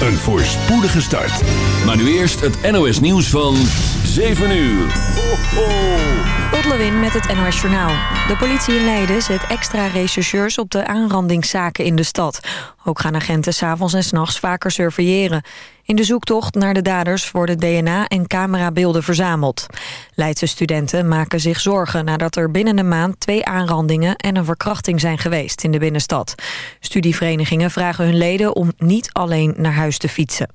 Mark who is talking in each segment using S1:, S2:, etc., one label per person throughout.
S1: een voorspoedige start.
S2: Maar nu eerst het NOS nieuws van 7 uur. Ho,
S3: ho. met het NOS Journaal. De politie in Leiden zet extra rechercheurs op de aanrandingszaken in de stad. Ook gaan agenten s'avonds en s'nachts vaker surveilleren. In de zoektocht naar de daders worden DNA- en camerabeelden verzameld. Leidse studenten maken zich zorgen nadat er binnen een maand twee aanrandingen en een verkrachting zijn geweest in de binnenstad. Studieverenigingen vragen hun leden om niet alleen naar huis te fietsen.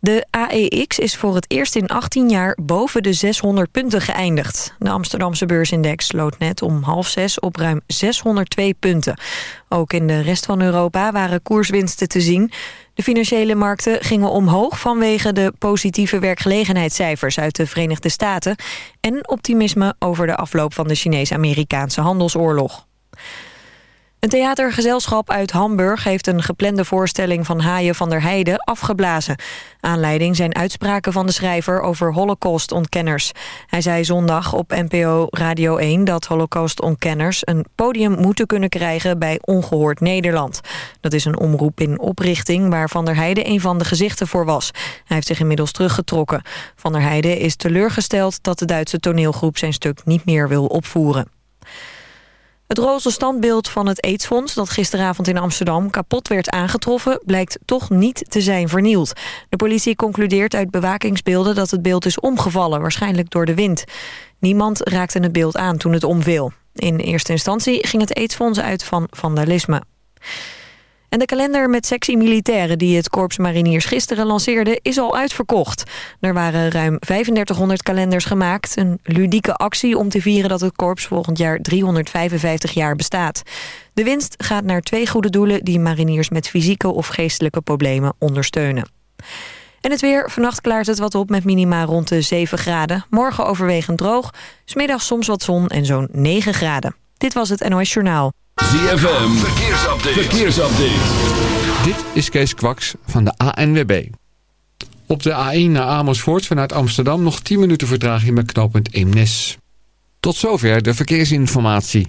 S3: De AEX is voor het eerst in 18 jaar boven de 600 punten geëindigd. De Amsterdamse beursindex sloot net om half zes op ruim 602 punten. Ook in de rest van Europa waren koerswinsten te zien. De financiële markten gingen omhoog vanwege de positieve werkgelegenheidscijfers uit de Verenigde Staten... en optimisme over de afloop van de Chinees-Amerikaanse handelsoorlog. Een theatergezelschap uit Hamburg heeft een geplande voorstelling van Haaien van der Heijden afgeblazen. Aanleiding zijn uitspraken van de schrijver over holocaustontkenners. Hij zei zondag op NPO Radio 1 dat holocaustontkenners een podium moeten kunnen krijgen bij Ongehoord Nederland. Dat is een omroep in oprichting waar Van der Heijden een van de gezichten voor was. Hij heeft zich inmiddels teruggetrokken. Van der Heijden is teleurgesteld dat de Duitse toneelgroep zijn stuk niet meer wil opvoeren. Het roze standbeeld van het AIDS-fonds dat gisteravond in Amsterdam kapot werd aangetroffen... blijkt toch niet te zijn vernield. De politie concludeert uit bewakingsbeelden dat het beeld is omgevallen, waarschijnlijk door de wind. Niemand raakte het beeld aan toen het omviel. In eerste instantie ging het AIDS-fonds uit van vandalisme. En de kalender met sexy militairen die het Korps Mariniers gisteren lanceerde is al uitverkocht. Er waren ruim 3500 kalenders gemaakt. Een ludieke actie om te vieren dat het korps volgend jaar 355 jaar bestaat. De winst gaat naar twee goede doelen die mariniers met fysieke of geestelijke problemen ondersteunen. En het weer. Vannacht klaart het wat op met minima rond de 7 graden. Morgen overwegend droog. Smiddag soms wat zon en zo'n 9 graden. Dit was het NOS Journaal.
S2: ZFM, verkeersupdate. verkeersupdate.
S4: Dit is Kees Kwaks van de ANWB. Op de A1 naar Amersfoort vanuit Amsterdam nog 10 minuten vertraging met knooppunt Eemnes. Tot zover de verkeersinformatie.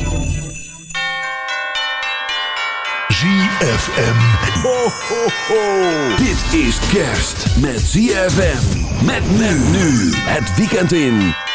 S1: ZFM. Ho, ho, ho.
S2: Dit is kerst met ZFM. Met men nu. Het weekend in.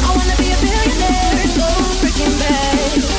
S5: I wanna be a billionaire, so freaking bad.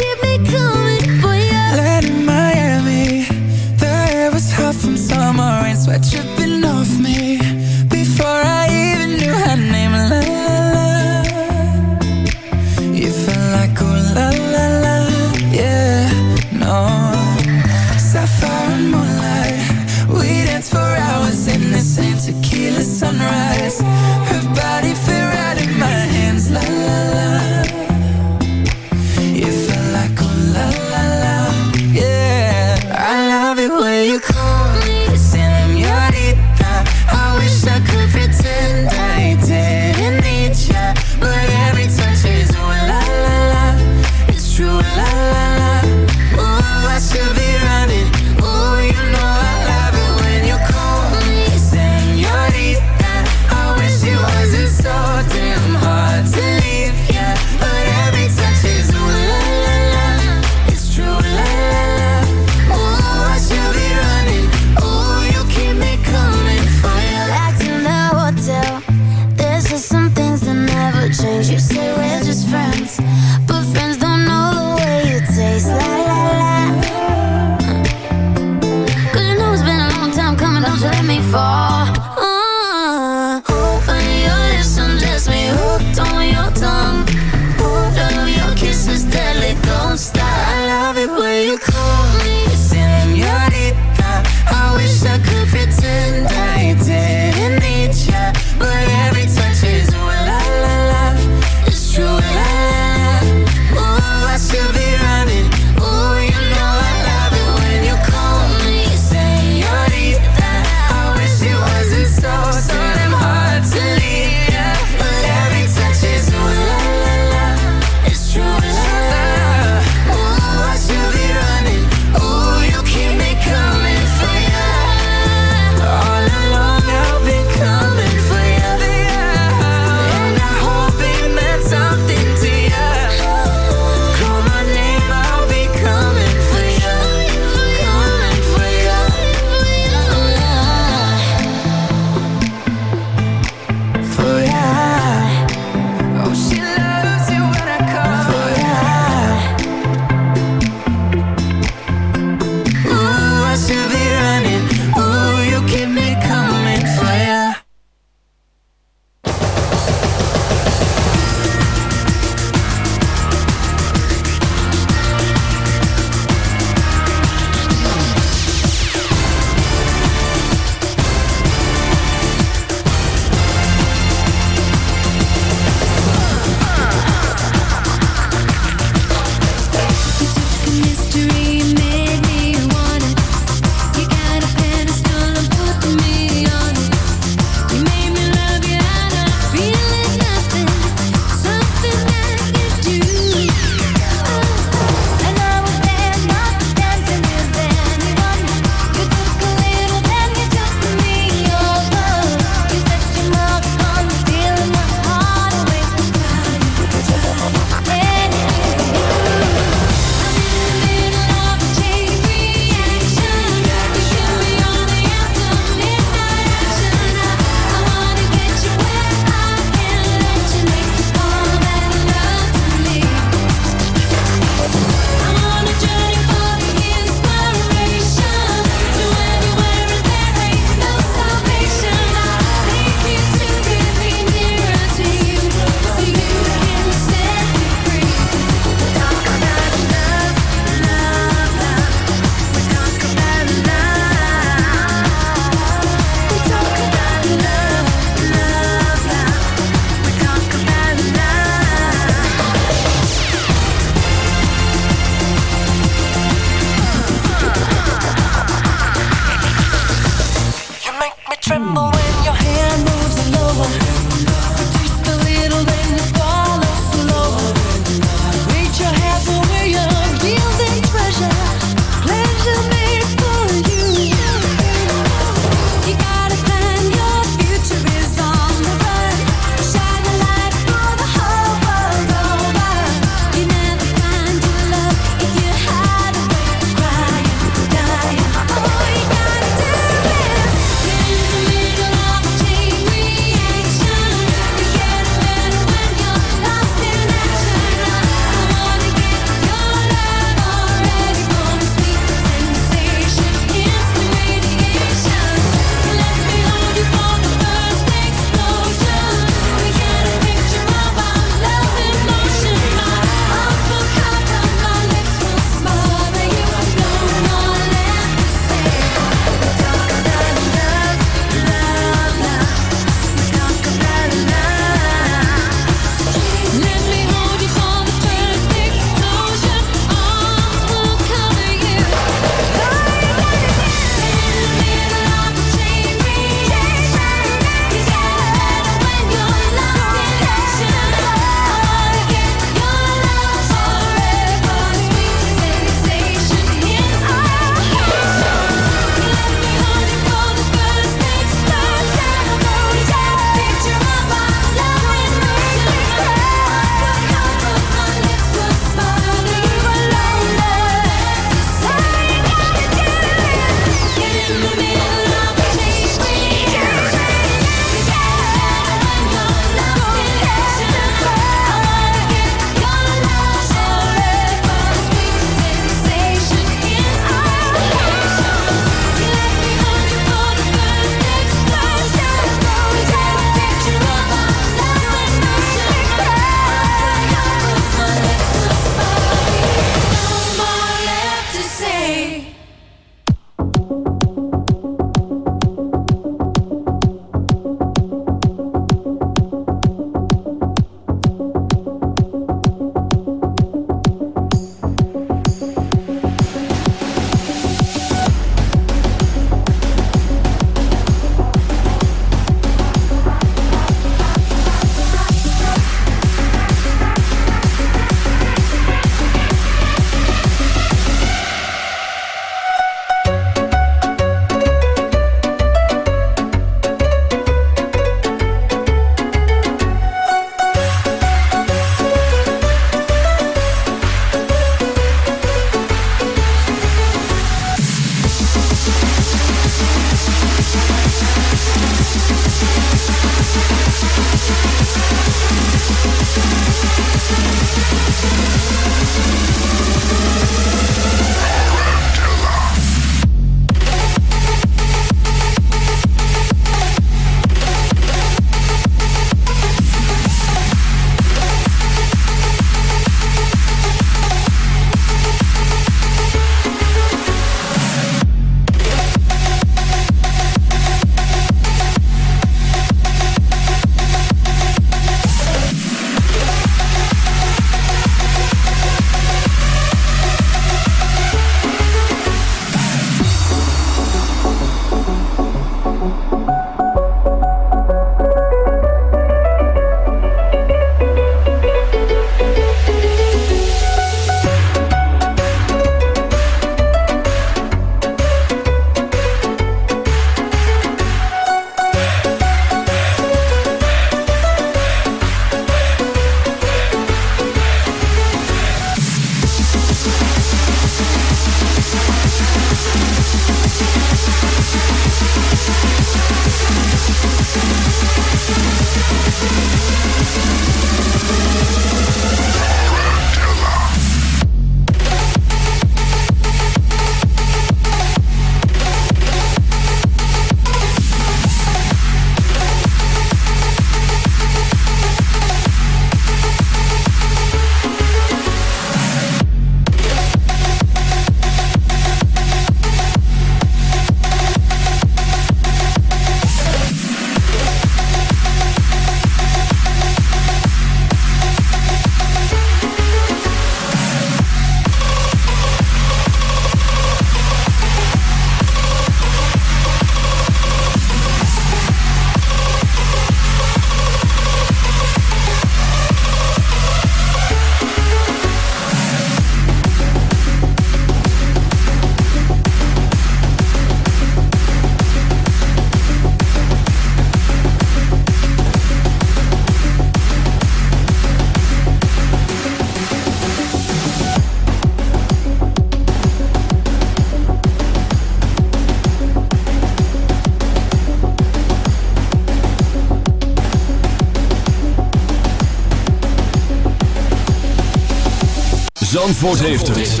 S6: Zandvoort heeft het.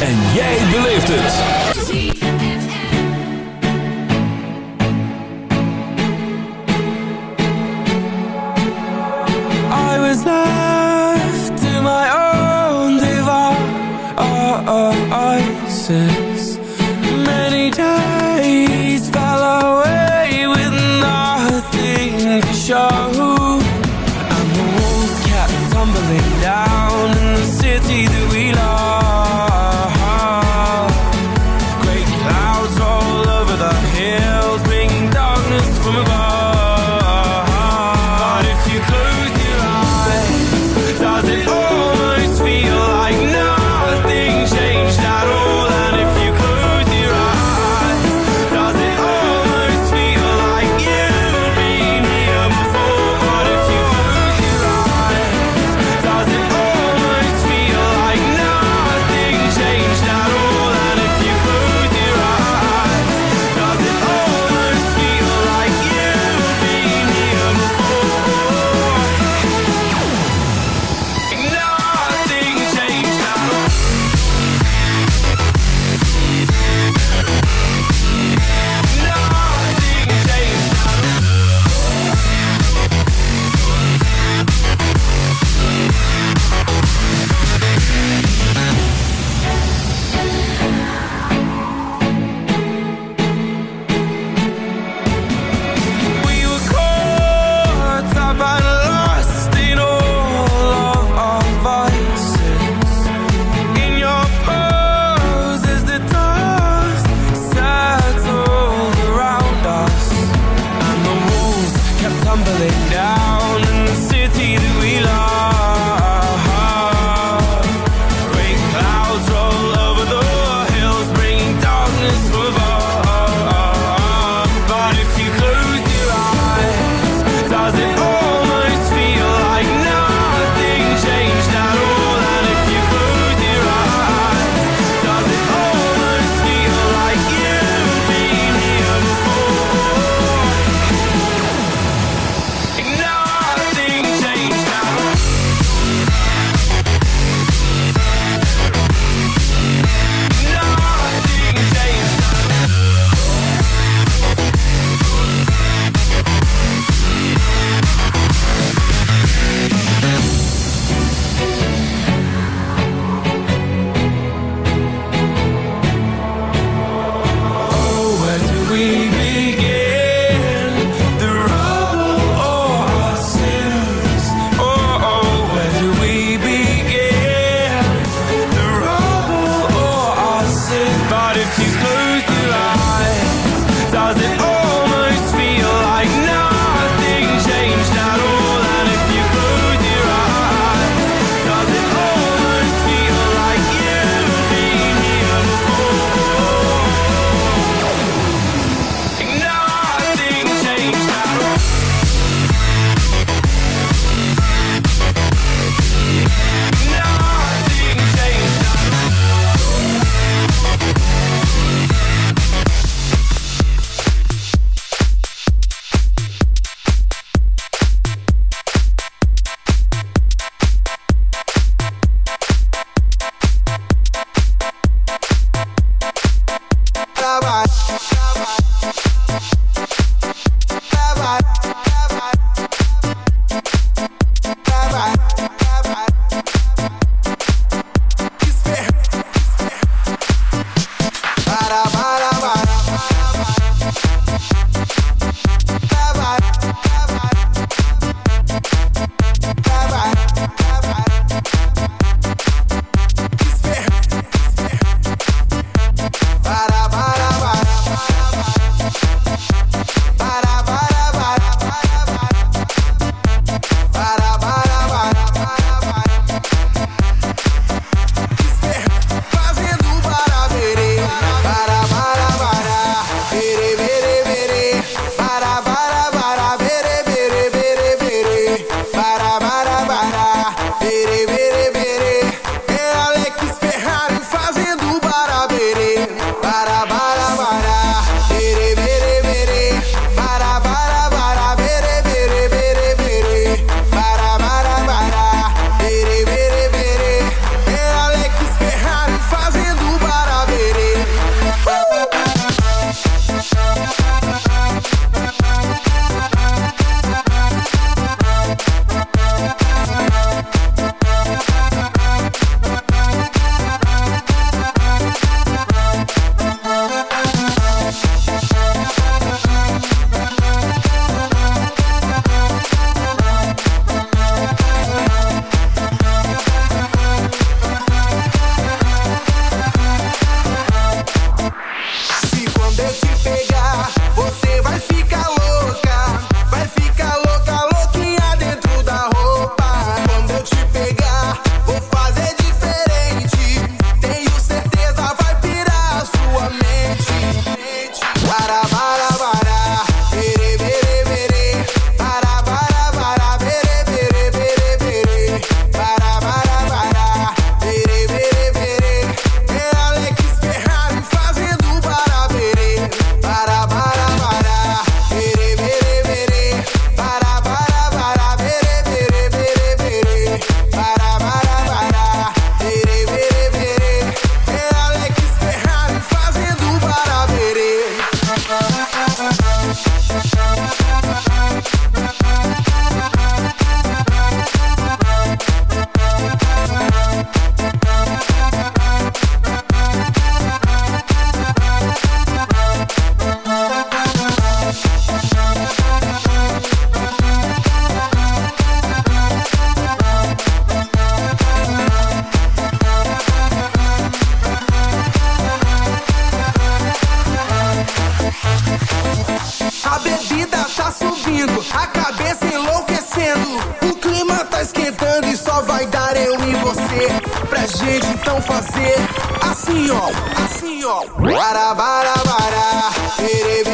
S6: En jij beleeft het.
S7: तेरे भी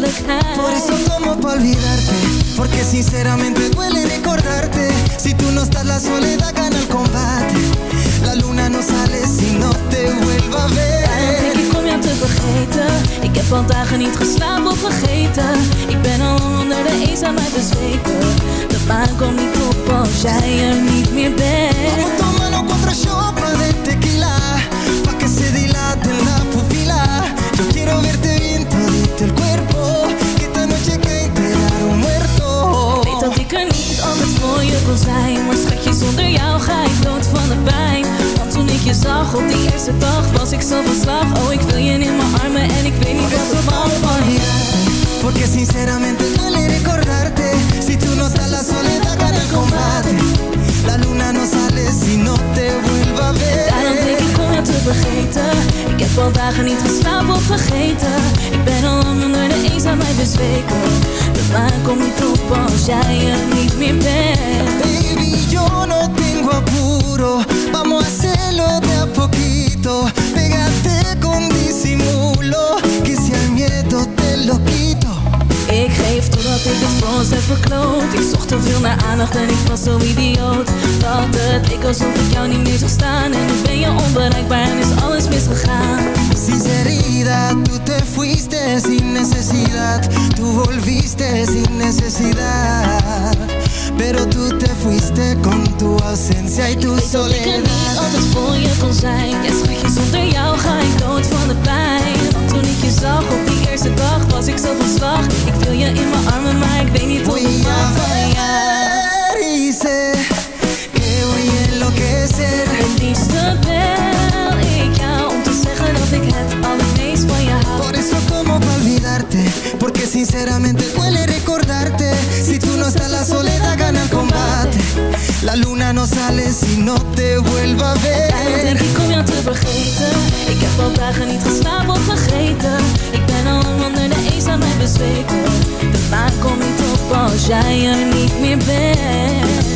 S8: werkelijkheid
S9: Por eso tomo pa' olvidarte Porque sinceramente duele recordarte. Si tú no estás la soledad gana el combate. La luna no sale si no te vuelva a ver.
S8: Daarom denk ik om jou te vergeten. Ik heb al dagen niet geslapen of vergeten. Ik ben al onder de eenzaamheid bezweken. De maan komt niet op als jij er niet meer bent kon zijn. Maar schatje, zonder jou? Ga ik dood van de pijn? Want toen ik je zag op die eerste dag Was ik zo van slag. Oh, ik wil je in mijn armen En ik weet niet wat van van je
S9: Porque sinceramente duele recordarte Si tú no estás la soledad gana el combate La luna no sale si no te vuelva a ver.
S8: Daarom denk ik om te vergeten. Ik heb al dagen niet geslapen of vergeten. Ik ben al lang onder de eenzaamheid bezweken. De maan komt niet op als jij er niet meer bent.
S9: Baby, yo no tengo apuro. Vamos a hacerlo de a poquito. Pégate con disimulo
S8: Ik geef totdat ik het voor ons heb verkloot. Ik zocht te veel naar aandacht en ik was zo idioot. Dat het ik alsof ik jou niet meer zag staan. En nu ben je onbereikbaar en is alles misgegaan.
S9: Sinceridad, tú te fuiste sin necesidad. Tú volviste sin necesidad Pero tú te fuiste con tu ausencia y tu
S8: Weet dat ik er
S9: soledad.
S8: niet altijd voor je kon zijn. Ja schatje, zonder jou ga ik dood van de pijn. Want toen ik je zag op die eerste dag was ik zo van slag. Ik wil je in mijn armen, maar ik weet niet hoe ik mag. van jou
S9: sé que voy a enloquecer.
S8: Het liefste bel ik jou om te zeggen dat ik het allermeest van je hou.
S9: Por eso como pa' olvidarte? Porque sinceramente duele recordarte. Si tú no estás la soledad La luna no sale si no te vuelva a
S8: Daarom denk
S9: ver
S8: ik om jou te vergeten. Ik heb al dagen niet geslapen of vergeten. Ik ben al lang onder de eenzaamheid bezweken. De maan komt niet op als jij er niet meer bent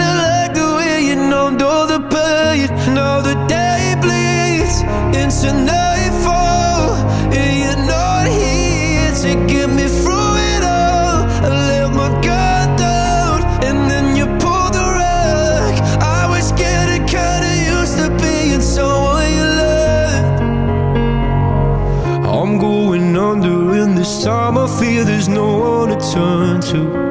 S6: there's no one to turn to.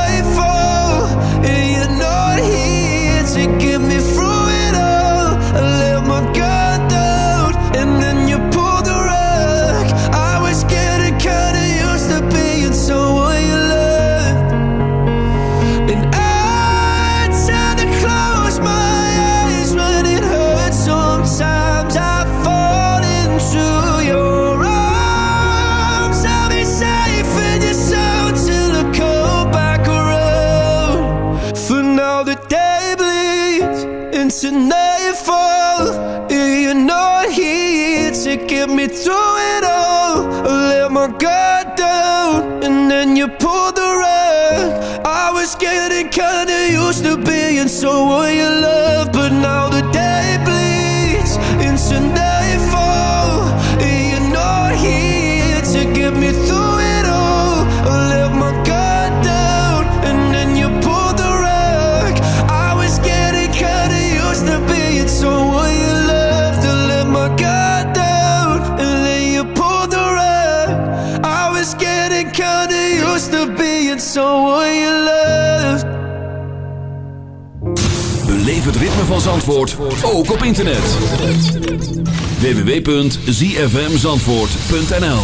S2: van Zandvoort ook op internet. www.zfmzandvoort.nl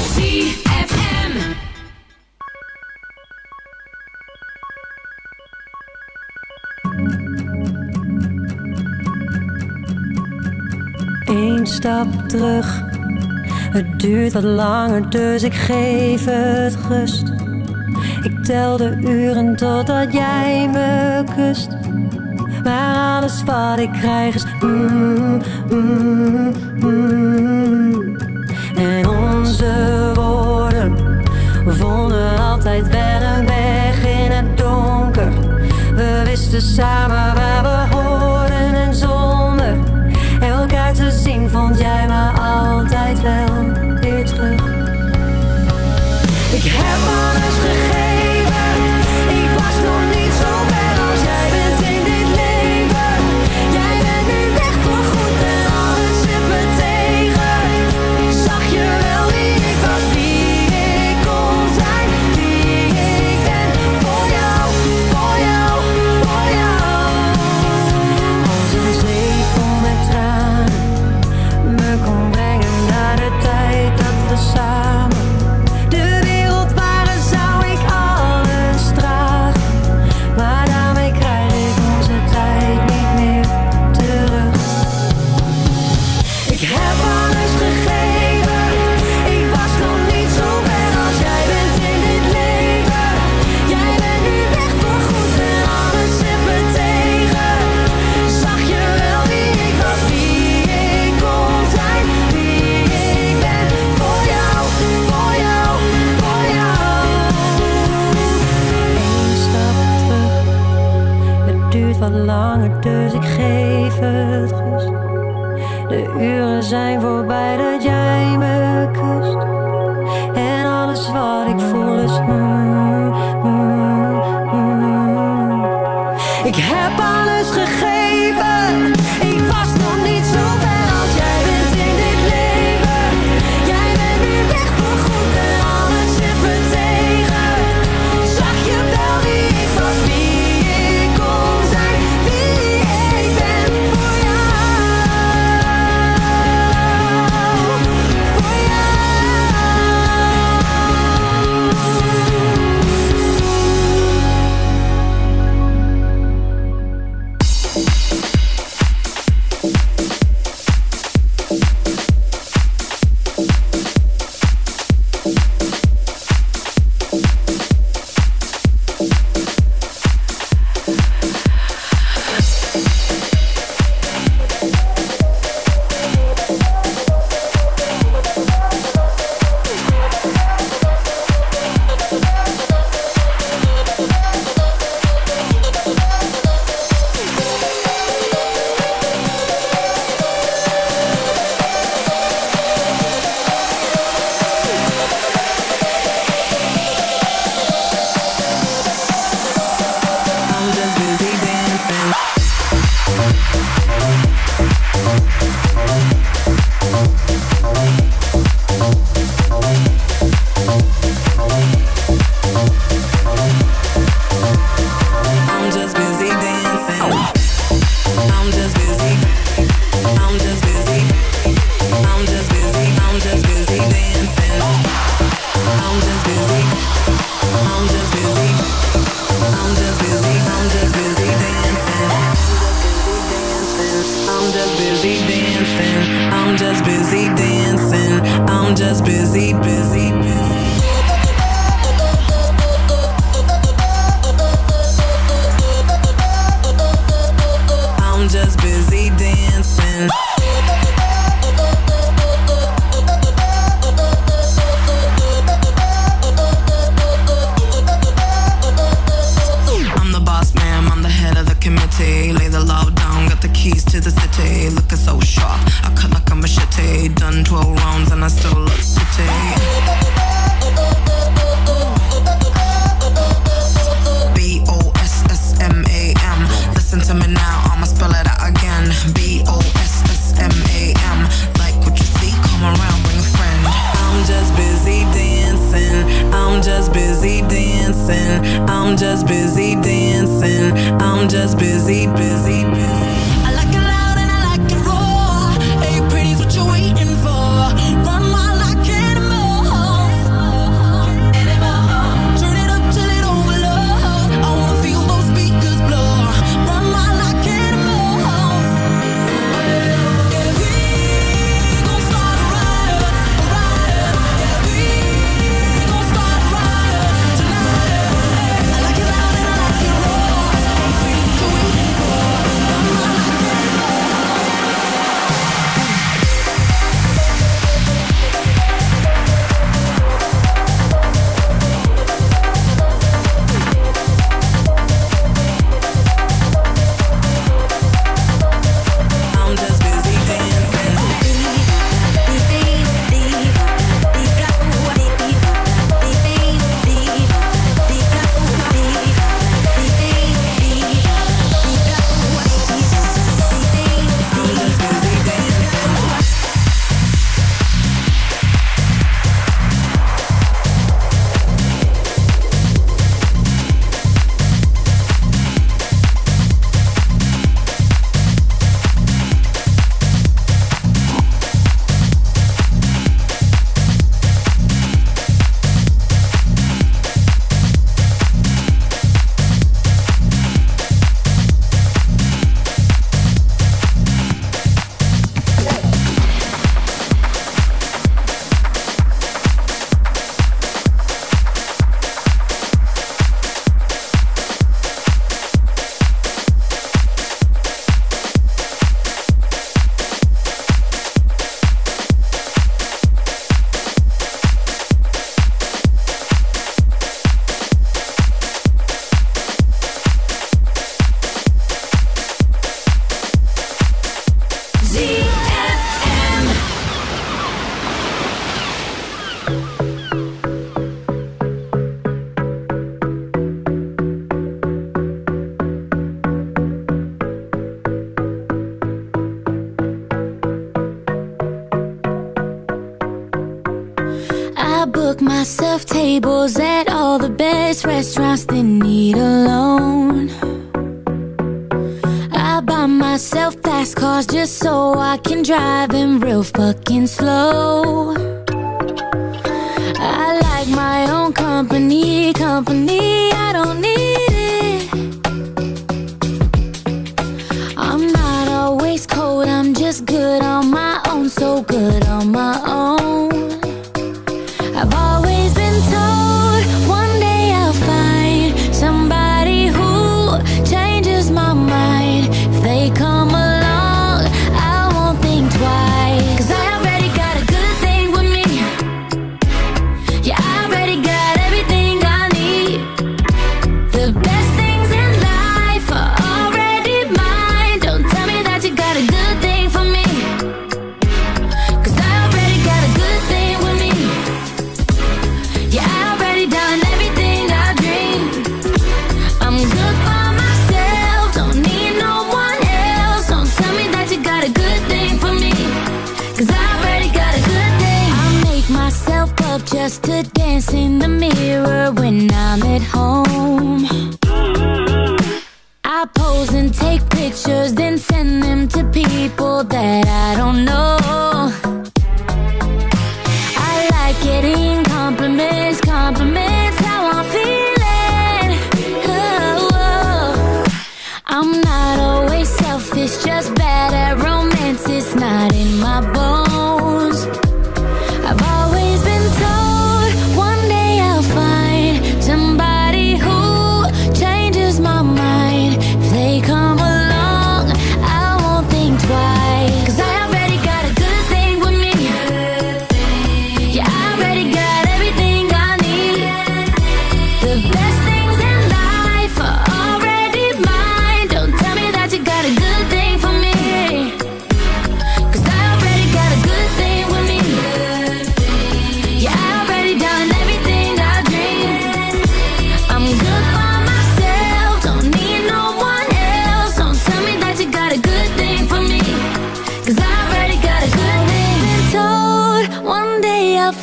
S8: Eén stap terug, het duurt wat langer dus ik geef het rust. Ik tel de uren totdat jij me kust maar alles wat ik krijg is mm, mm, mm. En onze woorden vonden altijd wel een weg in het donker. We wisten samen waar we horen en zonder elkaar te zien vond jij me altijd wel weer.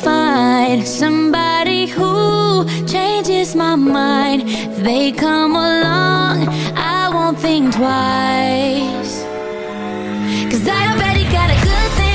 S10: find somebody who changes my mind. If they come along, I won't think twice. Cause I already got a good thing.